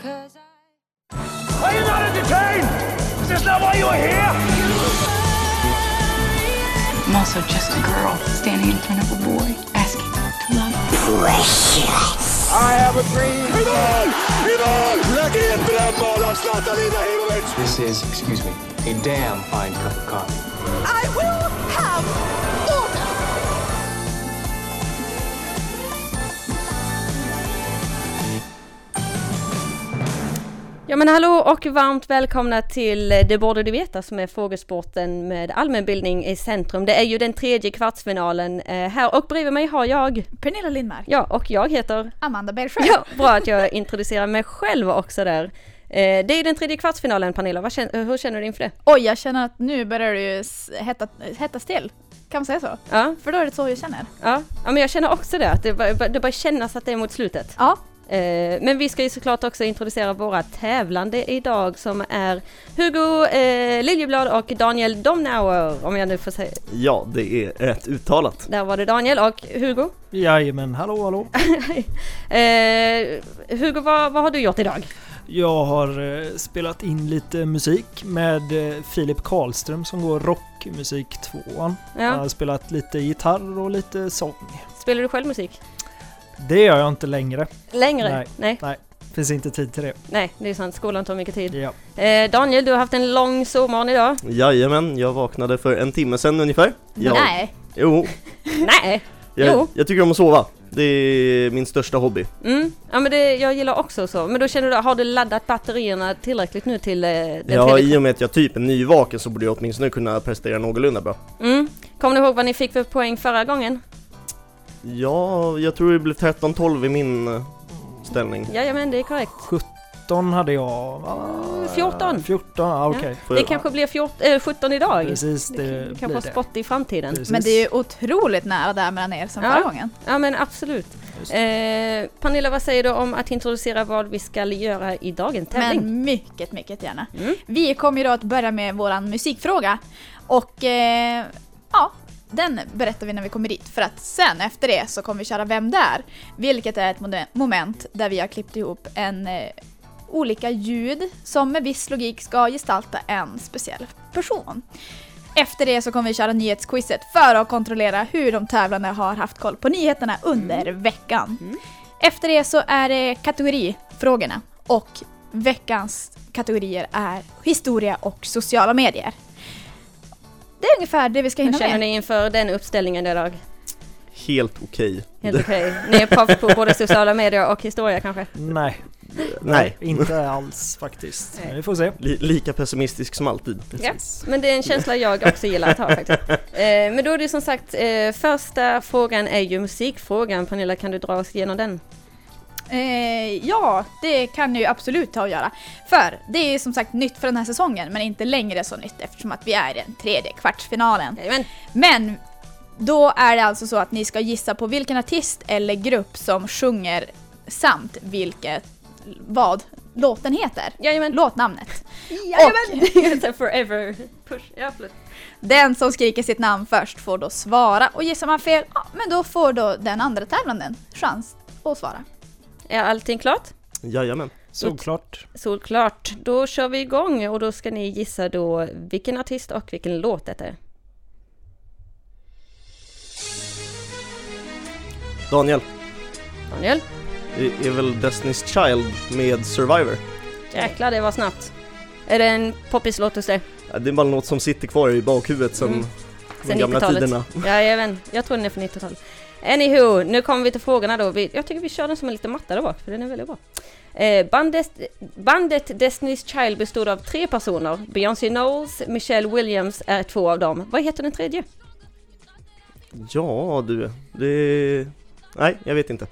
Cause I Are you not entertained? Is this not why you are here? I'm also just a girl standing in front of a boy asking to love. Precious. I have a dream. Idol! Idol! Lägg brännbollars Natalina Himovic! This is, excuse me, a damn fine cup of coffee. I will Ja men hallå och varmt välkomna till Det borde du veta som är frågesporten med allmänbildning i centrum. Det är ju den tredje kvartsfinalen eh, här och bredvid mig har jag, Pernilla Lindmark. ja och jag heter, Amanda Bergsjö. ja bra att jag introducerar mig själv också där. Eh, det är ju den tredje kvartsfinalen Pernilla, känner, hur känner du inför det? Oj, jag känner att nu börjar det ju hettas till. Kan man säga så? Ja, För då är det så jag känner. ja, ja men jag känner också det, att det, bör- det börjar kännas att det är mot slutet. Ja, men vi ska ju såklart också introducera våra tävlande idag som är Hugo eh, Liljeblad och Daniel Domnauer, om jag nu får säga. Ja, det är rätt uttalat. Där var det Daniel och Hugo. Jajamän, hallå hallå. Eh, Hugo, vad, vad har du gjort idag? Jag har eh, spelat in lite musik med eh, Filip Karlström som går rockmusik 2. Jag Ja. har spelat lite gitarr och lite sång. Spelar du själv musik? Det gör jag inte längre. Längre? Nej. Nej, Nej, finns inte tid till det. nej det är sant. Skolan tar mycket tid. Ja. Eh, Daniel, du har haft en lång sovmorgon idag. Jajamän, jag vaknade för en timme sedan ungefär. Jag, nej. Jo, Nej! Jo. jag, jag tycker om att sova. Det är min största hobby. Mm. Ja men det, jag gillar också så. Men då känner du, har du laddat batterierna tillräckligt nu till eh, den Ja, tredje i och med att jag typ är nyvaken så borde jag åtminstone kunna prestera någorlunda bra. Mm. Kommer ni ihåg vad ni fick för poäng förra gången? Ja, jag tror det blev 13-12 i min eh, ställning. Jajamän, det är korrekt. 17 hade jag. va? 14. 14, ja okej. Får Det jag- kanske blir 14, eh, 17 idag. Precis, det Det blir kanske det. spott i framtiden. Precis. Men det är ju otroligt nära där mellan er som Ja. förra gången. Ja men absolut. Eh, Pernilla, vad säger du om att introducera vad vi ska göra i dagens tävling? Men mycket, mycket gärna. Mm. Vi kommer ju då att börja med våran musikfråga. Och eh, ja, den berättar vi när vi kommer dit. För att sen efter det så kommer vi köra Vem där? Vilket är ett moment där vi har klippt ihop en eh, olika ljud som med viss logik ska gestalta en speciell person. Efter det så kommer vi köra nyhetsquizet för att kontrollera hur de tävlande har haft koll på nyheterna under veckan. Efter det så är det kategorifrågorna och veckans kategorier är historia och sociala medier. Ungefär det vi ska Hur hinna känner med. ni inför den uppställningen idag? Helt okej. Helt okej. Ni är proffs på både sociala medier och historia kanske? Nej, Nej, inte alls faktiskt. Nej. Men vi får se. Li- lika pessimistisk som alltid. Ja, men det är en känsla jag också gillar att ha faktiskt. Eh, men då är det som sagt, eh, första frågan är ju musikfrågan. Pernilla, kan du dra oss igenom den? Eh, ja, det kan ju absolut ta och göra. För det är som sagt nytt för den här säsongen men inte längre så nytt eftersom att vi är i den tredje kvartsfinalen. Jajamän. Men då är det alltså så att ni ska gissa på vilken artist eller grupp som sjunger samt vilket, vad låten heter. Jajamän. Låtnamnet. Jajamän! Forever push. Ja. Den som skriker sitt namn först får då svara och gissar man fel, ja, men då får då den andra tävlanden chans att svara. Är allting klart? Jajamän. Såklart. Solklart. Då kör vi igång och då ska ni gissa då vilken artist och vilken låt det är. Daniel, Daniel? det är väl Destiny's Child med Survivor? Jäklar, det var snabbt. Är det en poppislåt hos dig? Ja, det är bara något som sitter kvar i bakhuvudet sen Mm. de Sen gamla 90-talet. tiderna. Jajamän, jag tror den är från 90-talet. Anywho, nu kommer vi till frågorna då. Vi, jag tycker vi kör den som en liten matta där bak, för den är väldigt bra. Eh, bandet, bandet Destiny's Child bestod av tre personer. Beyoncé Knowles, Michelle Williams är två av dem. Vad heter den tredje? Ja du, det... Nej, jag vet inte.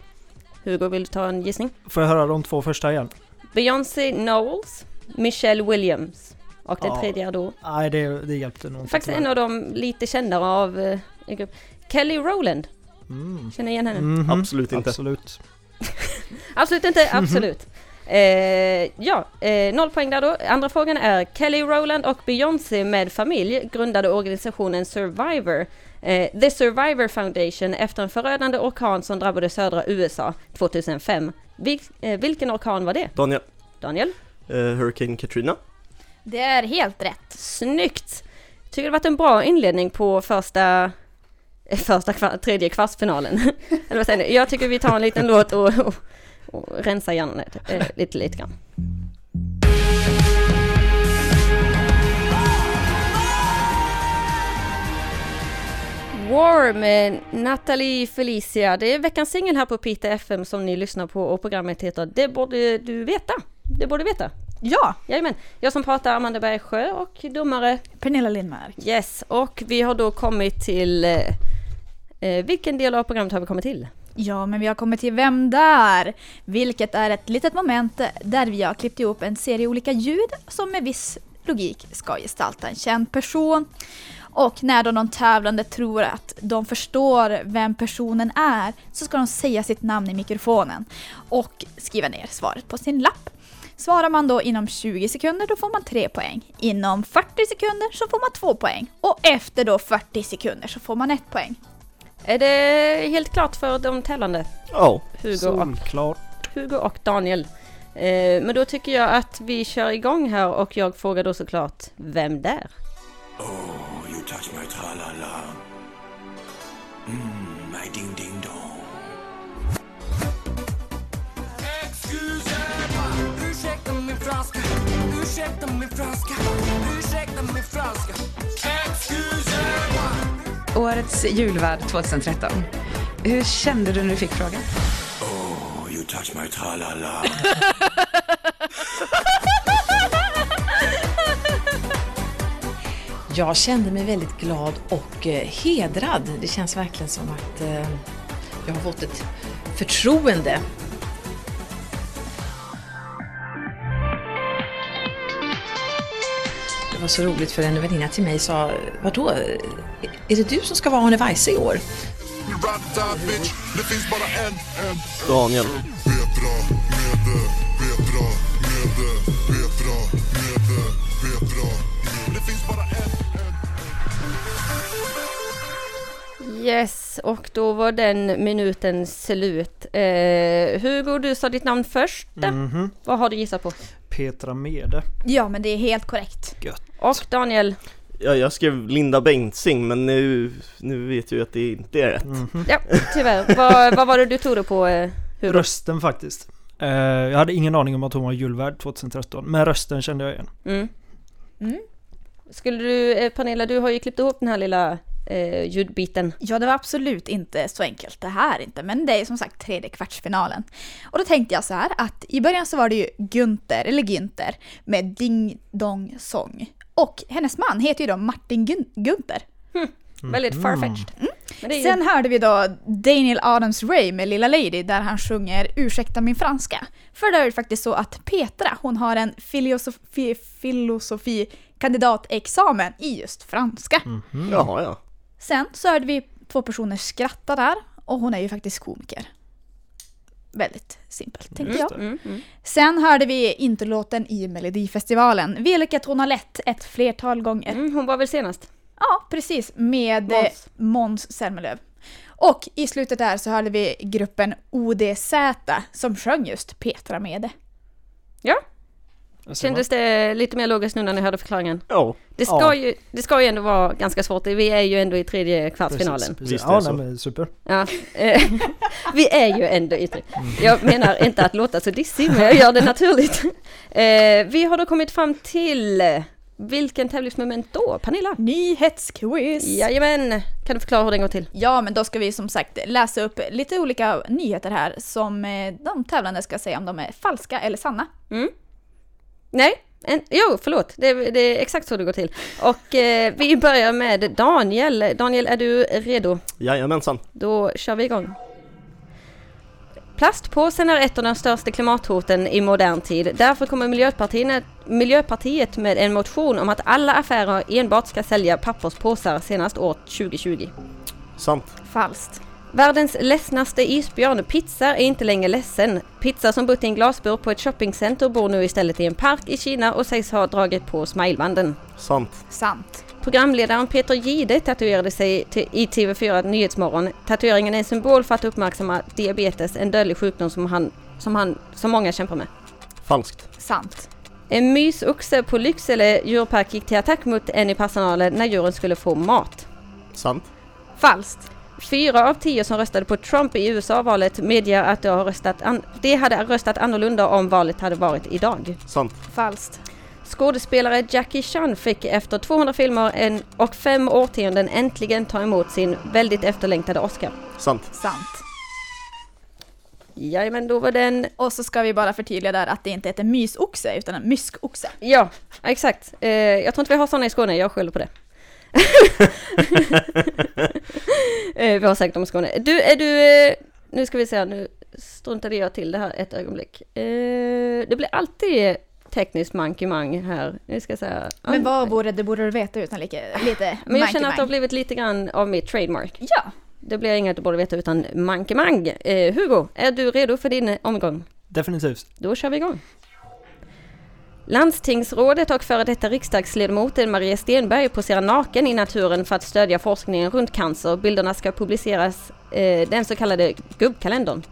Hugo, vill du ta en gissning? Får jag höra de två första igen? Beyoncé Knowles, Michelle Williams. Och den Ja. tredje är då Nej, det, det hjälpte nog inte. faktiskt en av de lite kändare av eh. Kelly Rowland. Mm. Känner igen henne? Mhm. Absolut inte. Absolut. Absolut inte, absolut. Eh, ja, eh, noll poäng där då. Andra frågan är Kelly Rowland och Beyoncé med familj grundade organisationen Survivor. Eh, The Survivor Foundation efter en förödande orkan som drabbade södra USA 2005. Vil, eh, vilken orkan var det? Daniel, Daniel? Eh, Hurricane Katrina. Det är helt rätt. Snyggt! Tycker det varit en bra inledning på första, första kvar, tredje kvartsfinalen. Eller vad säger ni? Jag tycker vi tar en liten låt och, och, och rensar hjärnan eh, lite, lite grann. War med Natalie Felicia. Det är veckans singel här på Pita FM som ni lyssnar på och programmet heter Det borde du veta. Det borde du veta. Ja, Jajamän. Jag som pratar Amanda Bergsjö och domare Pernilla Lindmark. Yes, och vi har då kommit till... Eh, vilken del av programmet har vi kommit till? Ja, men vi har kommit till Vem där? Vilket är ett litet moment där vi har klippt ihop en serie olika ljud som med viss logik ska gestalta en känd person. Och när då någon tävlande tror att de förstår vem personen är så ska de säga sitt namn i mikrofonen och skriva ner svaret på sin lapp. Svarar man då inom 20 sekunder då får man 3 poäng. Inom 40 sekunder så får man 2 poäng. Och efter då 40 sekunder så får man 1 poäng. Är det helt klart för de tävlande? Ja. Hugo och, Solklart. Hugo och Daniel. Eh, men då tycker jag att vi kör igång här och jag frågar då såklart Vem där? Oh, you touch my tra-la-la. Mmm, my ding-ding-dong. Excusez-moi, ursäkta min franska, ursäkta min franska, ursäkta min franska. Årets julvärd 2013. Hur kände du när du fick frågan? Oh, you touch my tra-la-la. Jag kände mig väldigt glad och eh, hedrad. Det känns verkligen som att eh, jag har fått ett förtroende. Var så roligt för en väninna till mig sa, vadå, är det du som ska vara Arne Weise i år? Daniel. Yes, och då var den minuten slut. Eh, Hugo, du sa ditt namn först. Mhm. Vad har du gissat på? Petra Mede. Ja, men det är helt korrekt. Gött. Och Daniel? Ja, jag skrev Linda Bengtzing men nu, nu vet jag ju att det inte är rätt. Mhm. Ja, tyvärr. vad, vad var det du tog då på eh? Rösten faktiskt. Eh, jag hade ingen aning om att hon var julvärd 2013, men rösten kände jag igen. Mm. Mm. Skulle du, eh, Pernilla, du har ju klippt ihop den här lilla eh, ljudbiten. Ja, det var absolut inte så enkelt det här inte, men det är som sagt tredje kvartsfinalen. Och då tänkte jag så här att i början så var det ju Günther, eller Günther, med Ding Dong Song. Och hennes man heter ju då Martin Gun- Gunther. Väldigt farfetched. Men det är ju, Sen hörde vi då Daniel Adams-Ray med Lilla Lady där han sjunger Ursäkta min franska. För det är ju faktiskt så att Petra, hon har en filosofi, filosofi-kandidatexamen i just franska. Jaha, ja. Sen så hörde vi två personer skratta där och hon är ju faktiskt komiker. Väldigt simpelt tänkte jag. mm, mm. Sen hörde vi interlåten i Melodifestivalen, vilket hon har lett ett flertal gånger. Mm, hon var väl senast? Ja, precis. Med Måns. Måns, Måns Zelmerlöw. Och i slutet där så hörde vi gruppen ODZ som sjöng just Petra Mede. Ja, kändes det lite mer logiskt nu när ni hörde förklaringen? Ja, Det ska, Ja. ju, det ska ju ändå vara ganska svårt. Vi är ju ändå i tredje kvartsfinalen. Precis, precis. Ja, nej, men super. Ja, eh, vi är ju ändå i tredje. Jag menar inte att låta så dissig, men jag gör det naturligt. Eh, vi har då kommit fram till vilken tävlingsmoment då? Pernilla? Nyhetsquiz! Jajamän! Kan du förklara hur den går till? Ja, men då ska vi som sagt läsa upp lite olika nyheter här som eh, de tävlande ska säga om de är falska eller sanna. Nej? En, jo, förlåt. Det, det är exakt så det går till. Och eh, vi börjar med Daniel. Daniel, är du redo? jajamensan. Då kör vi igång. Plastpåsen är ett av de största klimathoten i modern tid. Därför kommer Miljöpartiet, Miljöpartiet med en motion om att alla affärer enbart ska sälja papperspåsar senast år 2020. Sant. Falskt. Världens ledsnaste isbjörn, Pizza, är inte längre ledsen. Pizza som bott i en glasbur på ett shoppingcenter bor nu istället i en park i Kina och sägs ha dragit på smilebanden. Sant. Sant. Programledaren Peter Gide tatuerade sig i TV4 Nyhetsmorgon. Tatueringen är en symbol för att uppmärksamma diabetes, en dödlig sjukdom som, han, som, han, som många kämpar med. Falskt. Sant. En mysoxe på Lycksele djurpark gick till attack mot en i personalen när djuren skulle få mat. Sant. Falskt. Fyra av tio som röstade på Trump i USA-valet medger att de, har röstat an- de hade röstat annorlunda om valet hade varit idag. Sant. Falskt. Skådespelare Jackie Chan fick efter 200 filmer en, och fem årtionden äntligen ta emot sin väldigt efterlängtade Oscar. Sant. Sant. Jajamän, då var den... Och så ska vi bara förtydliga där att det inte heter mysoxe utan en myskoxe. Ja, exakt. Eh, jag tror inte vi har sådana i Skåne, jag skyller på det. Eh, vi har säkert i Skåne. Du, är du... Eh, nu ska vi se, nu struntade jag till det här ett ögonblick. Eh, det blir alltid tekniskt mankemang här. Nu ska jag säga... Men vad vore det borde du veta utan lite, lite Men jag känner att det har blivit lite grann av mitt trademark. Ja, Det blir inget du borde veta utan mankemang. Hugo, är du redo för din omgång? Definitivt. Då kör vi igång. Landstingsrådet och före detta riksdagsledamoten Maria Stenberg poserar naken i naturen för att stödja forskningen runt cancer. Bilderna ska publiceras eh, den så kallade gubbkalendern.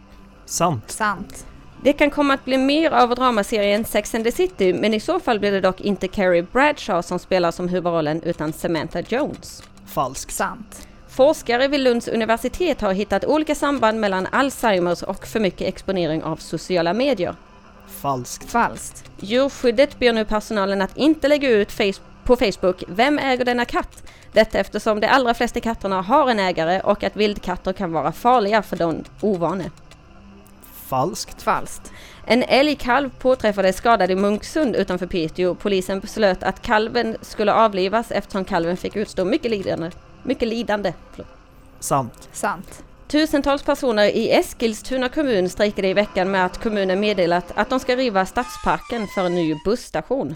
Sant. sant. Det kan komma att bli mer av dramaserien Sex and the City, men i så fall blir det dock inte Carrie Bradshaw som spelar som huvudrollen utan Samantha Jones. Falskt. Sant. Forskare vid Lunds universitet har hittat olika samband mellan Alzheimers och för mycket exponering av sociala medier. Falskt. Falskt. Djurskyddet ber nu personalen att inte lägga ut face- på Facebook Vem äger denna katt? Detta eftersom de allra flesta katterna har en ägare och att vildkatter kan vara farliga för de ovane. Falskt. Falskt. En älgkalv påträffades skadad i Munksund utanför Piteå. Polisen beslöt att kalven skulle avlivas eftersom kalven fick utstå mycket lidande. Mycket lidande. Förlåt. Sant. Sant. Tusentals personer i Eskilstuna kommun strejkade i veckan med att kommunen meddelat att de ska riva Stadsparken för en ny busstation.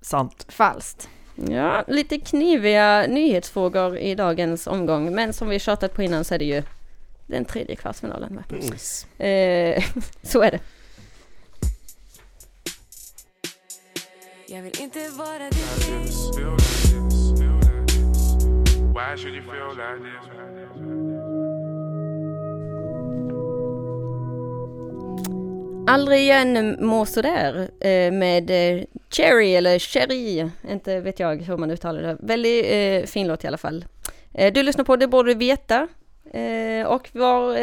Sant. Falskt. Ja, lite kniviga nyhetsfrågor i dagens omgång, men som vi tjatat på innan så är det ju den tredje kvartsfinalen. va? Mm. Eh, så är det. Jag vill inte vara din Aldrig igen må sådär eh, med eh, Cherry eller Cherry, inte vet jag hur man uttalar det. Väldigt eh, fin låt i alla fall. Du lyssnar på Det borde du veta. Och var,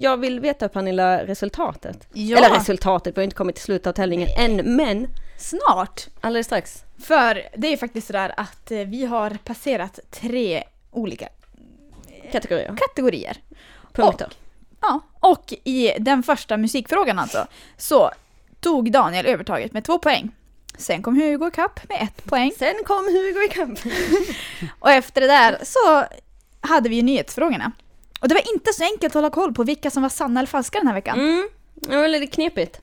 jag vill veta Pernilla resultatet. Ja. Eller resultatet, vi har inte kommit till slutet av tävlingen än, men Snart. alldeles strax. För det är faktiskt sådär att vi har passerat tre olika Kategorier, kategorier. punkter. Ja, och i den första musikfrågan alltså så tog Daniel övertaget med två poäng. Sen kom Hugo ikapp med ett poäng. Sen kom Hugo i kamp. Och efter det där så hade vi ju nyhetsfrågorna. Och det var inte så enkelt att hålla koll på vilka som var sanna eller falska den här veckan. Mm, det var lite knepigt.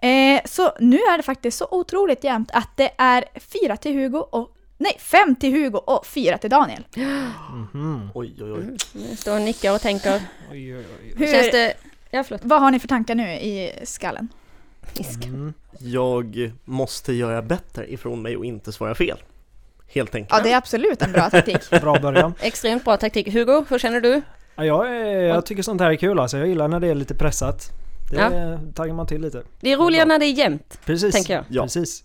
Eh, så nu är det faktiskt så otroligt jämnt att det är fyra till Hugo och Nej, fem till Hugo och fyra till Daniel. Mhm. Oj, oj, oj. Nu står och nickar och tänker. Oj, oj, oj. Hur, Känns det... Ja, förlåt. Vad har ni för tankar nu i skallen? Mm. Jag måste göra bättre ifrån mig och inte svara fel. Helt enkelt. Ja, det är absolut en bra taktik. Bra början. Extremt bra taktik. Hugo, hur känner du? Ja, jag, är, jag tycker sånt här är kul alltså. Jag gillar när det är lite pressat. Det Ja. taggar man till lite. Det är roligare när det är jämnt. Precis. Tänker jag. Ja. Precis.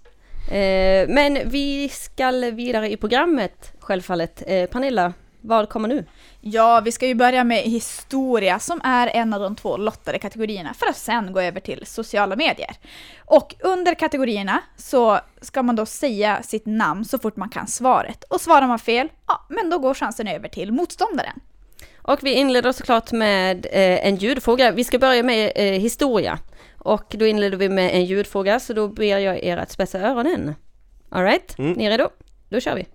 Eh, men vi ska vidare i programmet, självfallet. Eh, Pernilla, vad kommer nu? Ja, vi ska ju börja med historia som är en av de två lottade kategorierna för att sen gå över till sociala medier. Och under kategorierna så ska man då säga sitt namn så fort man kan svaret. Och svarar man fel, ja, men då går chansen över till motståndaren. Och vi inleder såklart med eh, en ljudfråga. Vi ska börja med historia. Och då inleder vi med en ljudfråga, så då ber jag er att spetsa öronen. Alright, Mm. ni är redo? Då kör vi.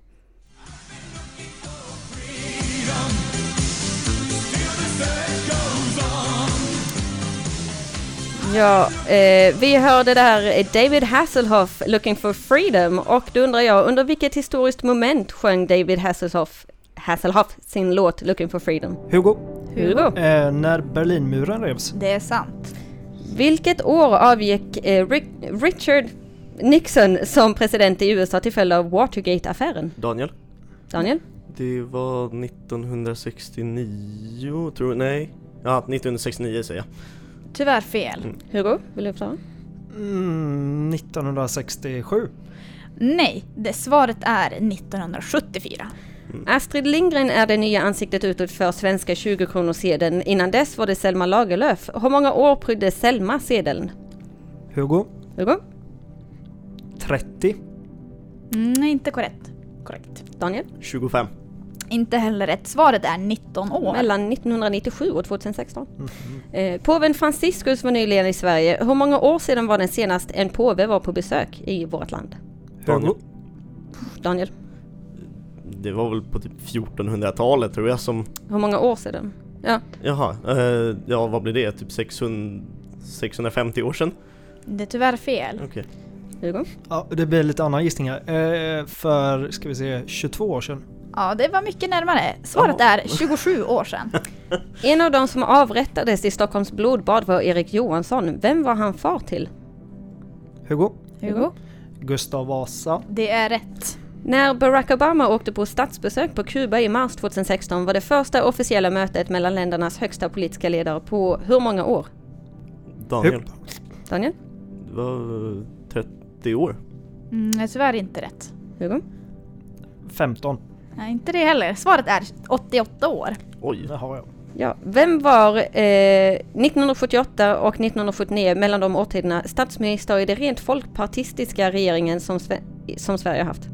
Ja, eh, vi hörde där David Hasselhoff, Looking for Freedom. Och då undrar jag, under vilket historiskt moment sjöng David Hasselhoff, Hasselhoff sin låt Looking for Freedom? Hugo. Hugo? Eh, när Berlinmuren revs. Det är sant. Vilket år avgick eh, Rick- Richard Nixon som president i USA till följd av Watergate-affären? Daniel? Daniel? Det var 1969, tror jag. Nej. Ja, 1969 säger jag. Tyvärr fel. Hugo? Vill du förklara? Mm, 1967. Nej, det svaret är 1974. Astrid Lindgren är det nya ansiktet utåt för svenska 20-kronorssedeln. Innan dess var det Selma Lagerlöf. Hur många år prydde Selma sedeln? Hugo. Hugo? 30. Mm, inte korrekt. Korrekt. Daniel? 25. Inte heller rätt. Svaret är 19 år. Mellan 1997 och 2016. Eh, påven Franciscus var nyligen i Sverige. Hur många år sedan var den senast en påve var på besök i vårt land? Daniel. Daniel? Det var väl på typ 1400-talet tror jag som... Hur många år sedan? Ja. Jaha, eh, ja vad blir det? Typ 600, 650 år sedan? Det är tyvärr fel. Okej. Hugo? Ja, det blir lite annan gissning här. Eh, för, ska vi se, 22 år sedan. Ja, det var mycket närmare. Svaret är 27 år sedan. En av de som avrättades i Stockholms blodbad var Erik Johansson. Vem var han far till? Hugo. Hugo? Gustav Vasa. Det är rätt. När Barack Obama åkte på statsbesök på Kuba i mars 2016 var det första officiella mötet mellan ländernas högsta politiska ledare på hur många år? Daniel. Daniel? Det var eh, 30 år. Mm, tyvärr inte rätt. Hugo? 15. Nej, inte det heller. Svaret är 88 år. Oj. Det har jag. Ja, vem var eh, 1978 och 1979 mellan de årtiderna statsminister i den rent folkpartistiska regeringen som, Sve- som Sverige har haft?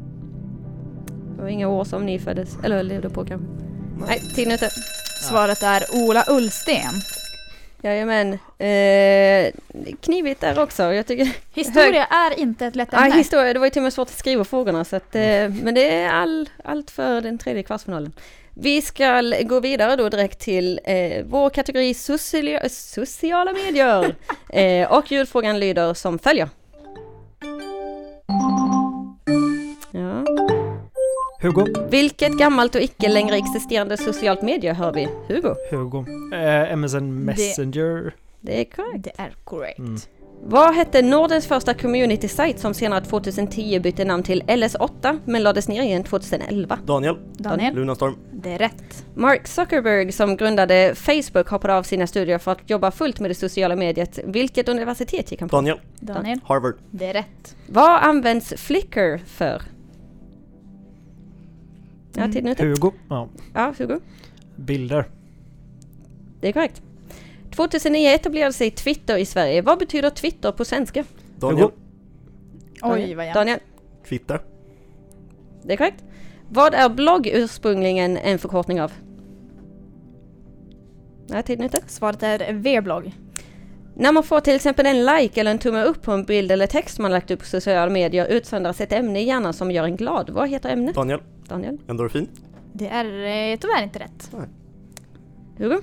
Det var inga år som ni föddes, eller levde på kanske? Nej, tiden är ute. Svaret är Ola Ullsten. Jajamän. Eh, knivigt där också. Jag tycker... Historia är inte ett lätt ämne. historia. Det var ju till och med svårt att skriva frågorna. Så att, eh, men det är all, allt för den tredje kvartsfinalen. Vi ska gå vidare då direkt till eh, vår kategori sociala, sociala medier. eh, och ljudfrågan lyder som följer. Ja. Hugo. Vilket gammalt och icke längre existerande socialt medie hör vi? Hugo? Hugo. Eh, MSN Messenger. Det är korrekt. Det är korrekt. Mm. Vad hette Nordens första community site som senare 2010 bytte namn till LS8 men lades ner igen 2011? Daniel. Daniel? Lunarstorm. Det är rätt. Mark Zuckerberg som grundade Facebook hoppade av sina studier för att jobba fullt med det sociala mediet. Vilket universitet gick han på? Daniel. Daniel? Harvard. Det är rätt. Vad används Flickr för? Ja, tiden är ute. Hugo. Ja. Ja, Hugo. Bilder. Det är korrekt. 2009 etablerade sig Twitter i Sverige. Vad betyder Twitter på svenska? Daniel. Hugo. Oj, vad jämnt. Daniel. Twitter. Det är korrekt. Vad är blogg ursprungligen en förkortning av? Nej, tiden är ute. Svaret är V-blogg. När man får till exempel en like eller en tumme upp på en bild eller text man lagt upp på sociala medier utsöndras ett ämne i hjärnan som gör en glad. Vad heter ämnet? Daniel. Daniel? Endorfin. Det är eh, tyvärr inte rätt. Hugo?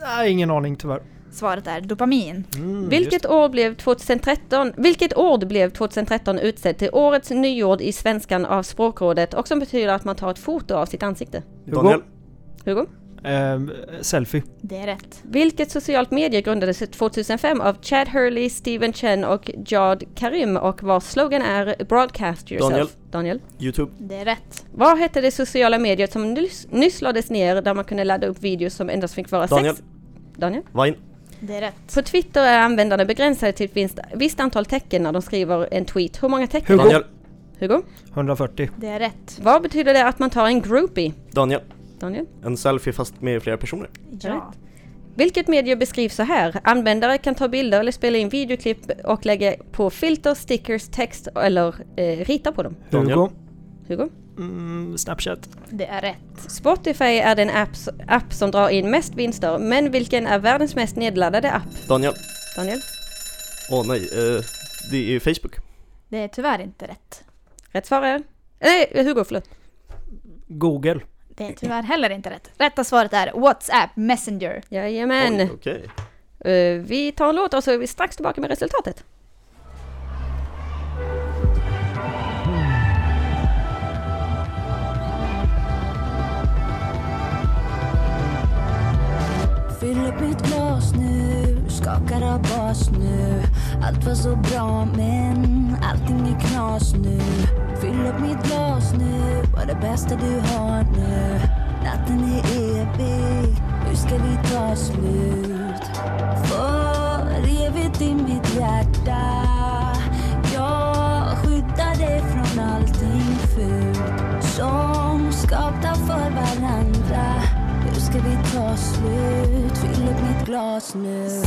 Nej, ingen aning tyvärr. Svaret är dopamin. Mm, Vilket år blev 2013, vilket ord blev 2013 utsedd till årets nyord i svenskan av språkrådet och som betyder att man tar ett foto av sitt ansikte? Hugo. Daniel. Hugo? Eh, selfie. Det är rätt. Vilket socialt medie grundades 2005 av Chad Hurley, Steven Chen och Jad Karim och vars slogan är Broadcast yourself? Daniel. Daniel. Youtube. Det är rätt. Vad hette det sociala mediet som nyss, nyss lades ner där man kunde ladda upp videos som endast fick vara Daniel. sex? Daniel. Vine. Det är rätt. På Twitter är användarna begränsade till ett visst, visst antal tecken när de skriver en tweet. Hur många tecken? Hugo. Daniel. Hugo? 140. Det är rätt. Vad betyder det att man tar en groupie? Daniel. Daniel? En selfie fast med flera personer. Ja. Vilket medie beskrivs så här? Användare kan ta bilder eller spela in videoklipp och lägga på filter, stickers, text eller eh, rita på dem. Daniel. Hugo. Hugo? Mm, Snapchat. Det är rätt. Spotify är den app, app som drar in mest vinster, men vilken är världens mest nedladdade app? Daniel. Daniel? Åh nej, eh, det är Facebook. Det är tyvärr inte rätt. Rätt svar är? Nej, Hugo, förlåt. Google. Det är tyvärr heller inte rätt. Rätta svaret är WhatsApp Messenger. Jajamän. Oj, okej. Eh, vi tar en låt och så är vi strax tillbaka med resultatet. Fyll upp mitt nu, skakar av bas nu. Allt var så bra men allting är knas nu. Fyll upp mitt glas nu, var det bästa du har nu. Natten är evig, Hur ska vi ta slut glas nu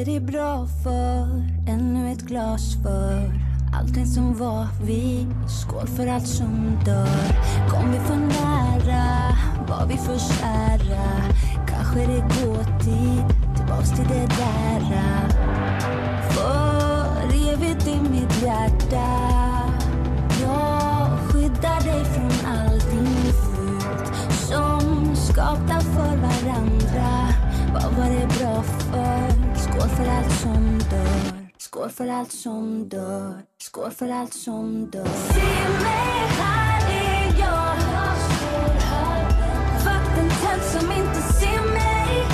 är det bra för? Ännu ett glas för Allting som var? Vi Skål för allt som dör. Kom vi för nära? Var vi för kära? Kanske det går tid Tillbaks till det där. För evigt i mitt hjärta. Jag skyddar dig från allting fult Som skapta för varandra. Vad var det bra för? För allt som dör Skål för allt som dör Skål för allt som dör Se mig, här är jag Vattentält som inte ser mig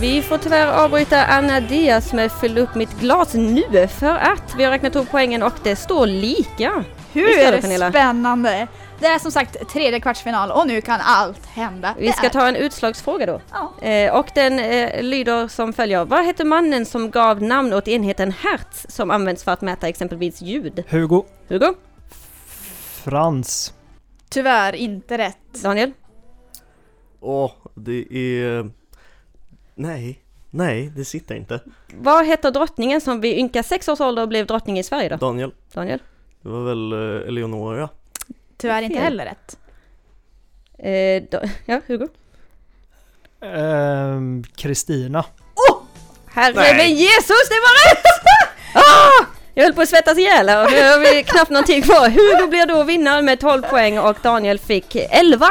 Vi får tyvärr avbryta Anna Diaz med Fyll upp mitt glas nu för att vi har räknat upp poängen och det står lika. Visst är det, Hur Pernilla? spännande! Det är som sagt tredje kvartsfinal och nu kan allt hända. Vi ska ta en utslagsfråga då. Ja. Eh, och den eh, lyder som följer. Vad hette mannen som gav namn åt enheten hertz som används för att mäta exempelvis ljud? Hugo. Hugo? Frans. Tyvärr inte rätt. Daniel? Åh, det är... Nej, nej, det sitter inte. Vad heter drottningen som vid ynka sex års ålder blev drottning i Sverige då? Daniel, Daniel? det var väl eh, Eleonora? Tyvärr inte heller rätt. Eh, då, ja, Hugo? Ehm, Kristina. Herre Nej. men Jesus, det var rätt! ah! Jag höll på att svettas ihjäl och nu har vi knappt någonting kvar. Hugo blir då vinnare med 12 poäng och Daniel fick 11.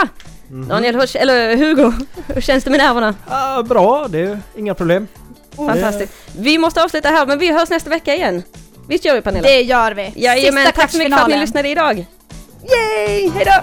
Daniel, hur, eller Hugo, hur känns det med nerverna? Ah, bra, det är inga problem. Fantastiskt. Vi måste avsluta här men vi hörs nästa vecka igen. Visst gör vi Pernilla? Det gör vi. Jajamän, Sista tack så mycket för att ni lyssnade idag. Yay! Hejdå!